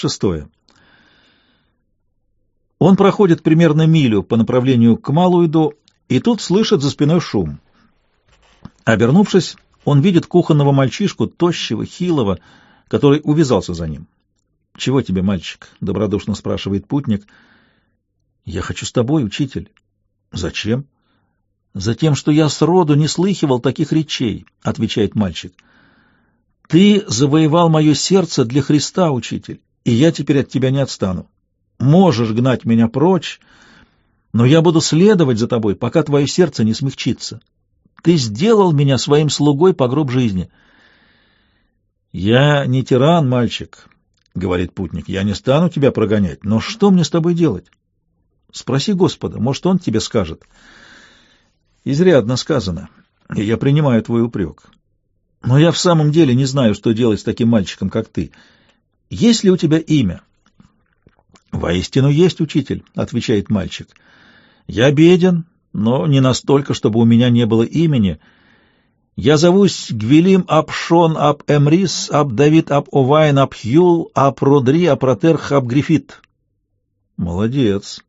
Шестое. Он проходит примерно милю по направлению к Малуиду, и тут слышит за спиной шум. Обернувшись, он видит кухонного мальчишку, тощего, хилого, который увязался за ним. — Чего тебе, мальчик? — добродушно спрашивает путник. — Я хочу с тобой, учитель. — Зачем? — Затем, что я сроду не слыхивал таких речей, — отвечает мальчик. — Ты завоевал мое сердце для Христа, учитель, и я теперь от тебя не отстану. Можешь гнать меня прочь, но я буду следовать за тобой, пока твое сердце не смягчится. Ты сделал меня своим слугой по гроб жизни. — Я не тиран, мальчик, — говорит путник, — я не стану тебя прогонять, но что мне с тобой делать? Спроси Господа, может, Он тебе скажет. Изрядно сказано, и я принимаю твой упрек. Но я в самом деле не знаю, что делать с таким мальчиком, как ты. Есть ли у тебя имя? — Воистину есть, учитель, — отвечает мальчик. — Я беден, но не настолько, чтобы у меня не было имени. Я зовусь Гвилим Апшон Ап Эмрис Ап Давид Ап Овайн Ап Хьюл Ап Родри Ап Ротерх Ап Грифит. — Молодец.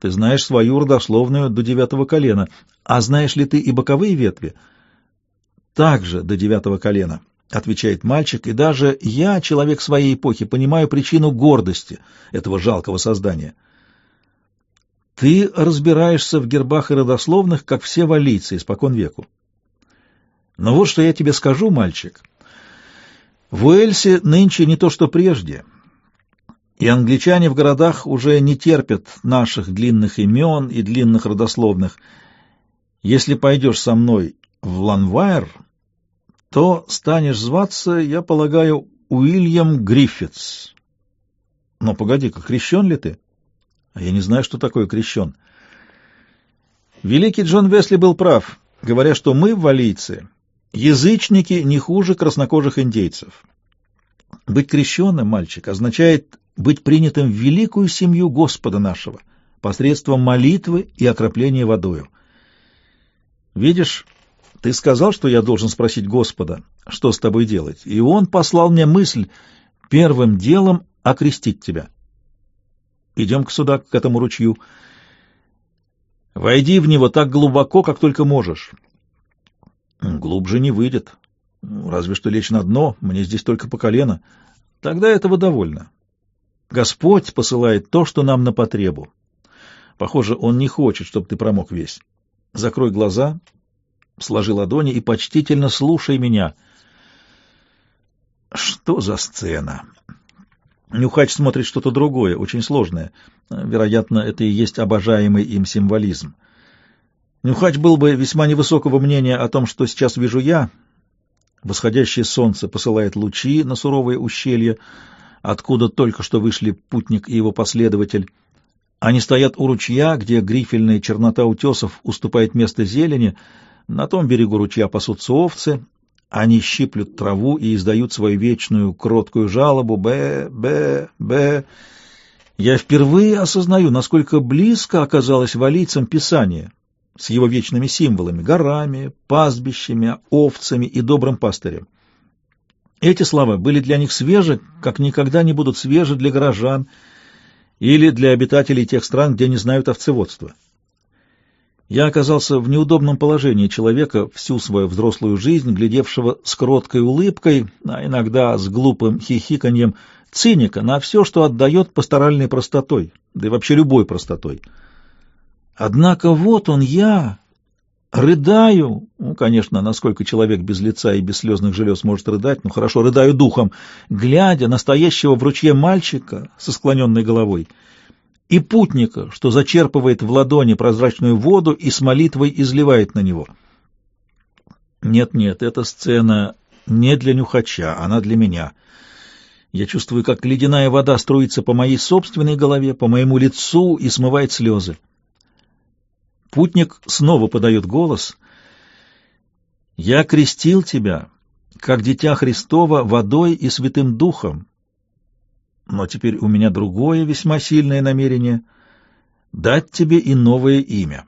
Ты знаешь свою родословную до девятого колена. А знаешь ли ты и боковые ветви? — Также до девятого колена. —— отвечает мальчик, — и даже я, человек своей эпохи, понимаю причину гордости этого жалкого создания. Ты разбираешься в гербах и родословных, как все валийцы испокон веку. Но вот что я тебе скажу, мальчик. В Уэльсе нынче не то, что прежде, и англичане в городах уже не терпят наших длинных имен и длинных родословных. Если пойдешь со мной в Ланвайр, то станешь зваться, я полагаю, Уильям Гриффитс. Но погоди-ка, крещен ли ты? А я не знаю, что такое крещен. Великий Джон Весли был прав, говоря, что мы, валийцы, язычники не хуже краснокожих индейцев. Быть крещенным, мальчик, означает быть принятым в великую семью Господа нашего посредством молитвы и окропления водою. Видишь, ты сказал, что я должен спросить Господа, что с тобой делать, и Он послал мне мысль первым делом окрестить тебя. Идем к сюда, к этому ручью. Войди в него так глубоко, как только можешь. Глубже не выйдет. Разве что лечь на дно, мне здесь только по колено. Тогда этого довольно. Господь посылает то, что нам на потребу. Похоже, Он не хочет, чтобы ты промок весь. Закрой глаза сложи ладони и почтительно слушай меня. Что за сцена? Нюхач смотрит что-то другое, очень сложное. Вероятно, это и есть обожаемый им символизм. Нюхач был бы весьма невысокого мнения о том, что сейчас вижу я. Восходящее солнце посылает лучи на суровые ущелья, откуда только что вышли путник и его последователь. Они стоят у ручья, где грифельная чернота утесов уступает место зелени — на том берегу ручья пасутся овцы, они щиплют траву и издают свою вечную кроткую жалобу «бе, бе, бе». Я впервые осознаю, насколько близко оказалось валийцам Писание с его вечными символами — горами, пастбищами, овцами и добрым пастырем. Эти слова были для них свежи, как никогда не будут свежи для горожан или для обитателей тех стран, где не знают овцеводства. Я оказался в неудобном положении человека, всю свою взрослую жизнь глядевшего с кроткой улыбкой, а иногда с глупым хихиканьем, циника на все, что отдает пасторальной простотой, да и вообще любой простотой. Однако вот он я, рыдаю, ну, конечно, насколько человек без лица и без слезных желез может рыдать, ну хорошо, рыдаю духом, глядя настоящего в ручье мальчика со склоненной головой — и путника, что зачерпывает в ладони прозрачную воду и с молитвой изливает на него. Нет-нет, эта сцена не для нюхача, она для меня. Я чувствую, как ледяная вода струится по моей собственной голове, по моему лицу и смывает слезы. Путник снова подает голос. «Я крестил тебя, как дитя Христова, водой и святым духом, но теперь у меня другое весьма сильное намерение — дать тебе и новое имя.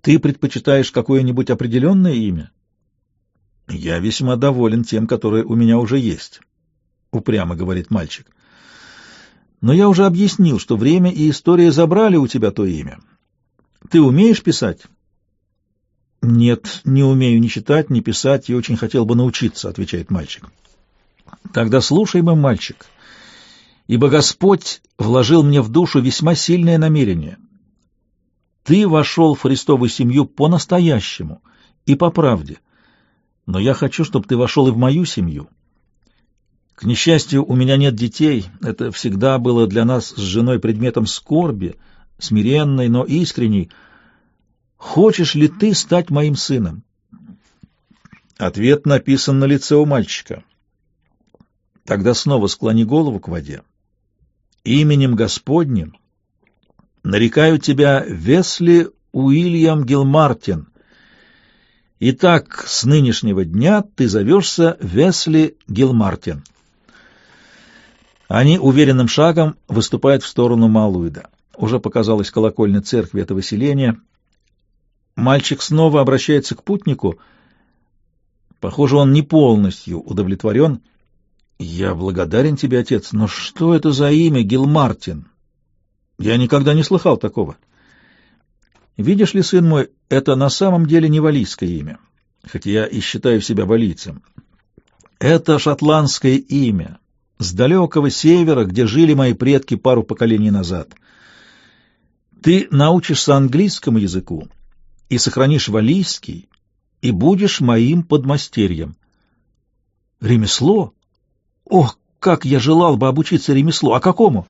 Ты предпочитаешь какое-нибудь определенное имя? Я весьма доволен тем, которое у меня уже есть. упрямо говорит мальчик. Но я уже объяснил, что время и история забрали у тебя то имя. Ты умеешь писать? Нет, не умею ни читать, ни писать, и очень хотел бы научиться, отвечает мальчик. Тогда слушай, мой мальчик, ибо Господь вложил мне в душу весьма сильное намерение. Ты вошел в Христову семью по-настоящему и по правде, но я хочу, чтобы ты вошел и в мою семью. К несчастью, у меня нет детей, это всегда было для нас с женой предметом скорби, смиренной, но искренней. Хочешь ли ты стать моим сыном? Ответ написан на лице у мальчика. Тогда снова склони голову к воде. Именем Господним нарекаю тебя Весли Уильям Гилмартин. Итак, с нынешнего дня ты зовешься Весли Гилмартин. Они уверенным шагом выступают в сторону Малуида. Уже показалась колокольня церкви этого селения. Мальчик снова обращается к путнику. Похоже, он не полностью удовлетворен. «Я благодарен тебе, отец, но что это за имя Гилмартин? Я никогда не слыхал такого». «Видишь ли, сын мой, это на самом деле не валийское имя, хотя я и считаю себя валийцем. Это шотландское имя, с далекого севера, где жили мои предки пару поколений назад. Ты научишься английскому языку и сохранишь валийский, и будешь моим подмастерьем. Ремесло? Ох, как я желал бы обучиться ремеслу! А какому?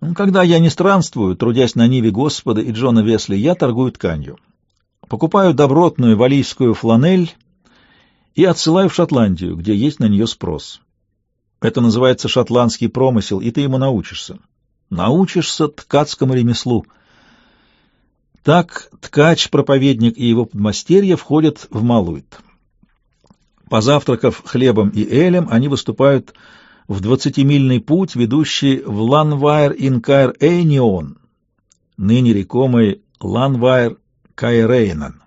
Ну, когда я не странствую, трудясь на Ниве Господа и Джона Весли, я торгую тканью. Покупаю добротную валийскую фланель и отсылаю в Шотландию, где есть на нее спрос. Это называется шотландский промысел, и ты ему научишься. Научишься ткацкому ремеслу. Так ткач, проповедник и его подмастерье входят в Малуит. Позавтракав хлебом и элем, они выступают в двадцатимильный путь, ведущий в Ланвайр Инкайр Эйнион, ныне рекомый Ланвайр Кайрейнан.